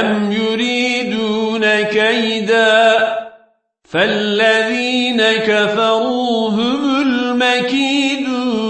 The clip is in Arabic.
أم يريدون كيدا فالذين كفروا هم المكيدون